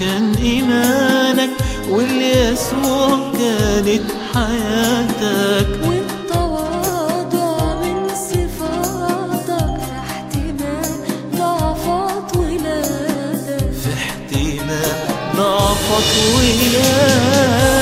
كان إيمانك واليسوع كانت حياتك. والتواضع من صفاتك في احتمال ضعفات ولادك. في احتمال ضعفات ولادك.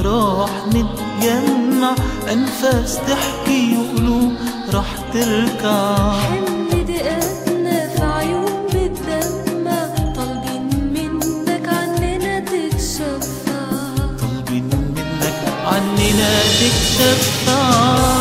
راح نتجمع أنفاس تحكي وقلوب راح تركع. دقاتنا في عيون بتدمع. طالبين منك عننا تتشفع طالبين منك عننا تتشفع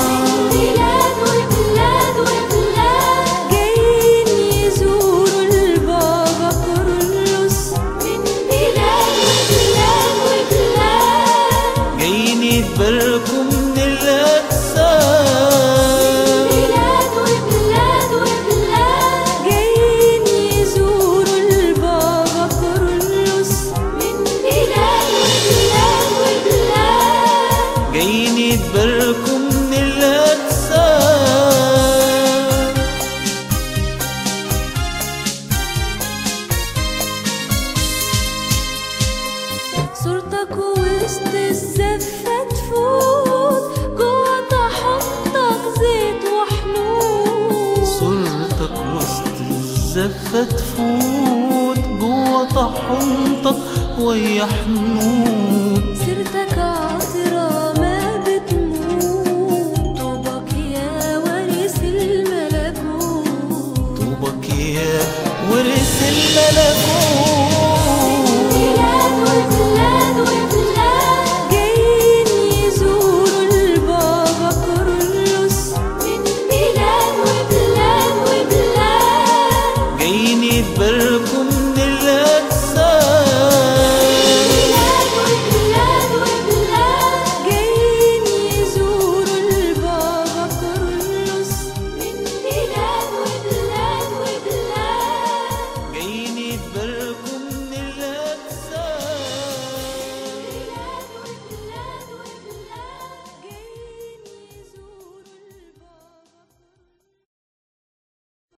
وسط الزفة تفوت جوا طحنتك زيت وحنون صورتك وسط الزفة تفوت جوا طحنتك ويا حنون سيرتك عطرة ما بتموت. طوبك يا وارث الملكوت. طوبك يا ورث الملكوت.